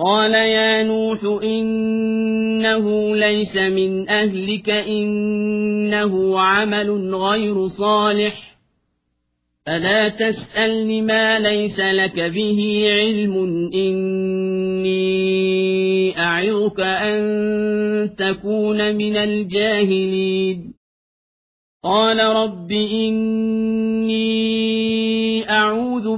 قال يا نوح إنه ليس من أهلك إنه عمل غير صالح فلا تسألني ما ليس لك به علم إني أعظك أن تكون من الجاهلين قال رب إني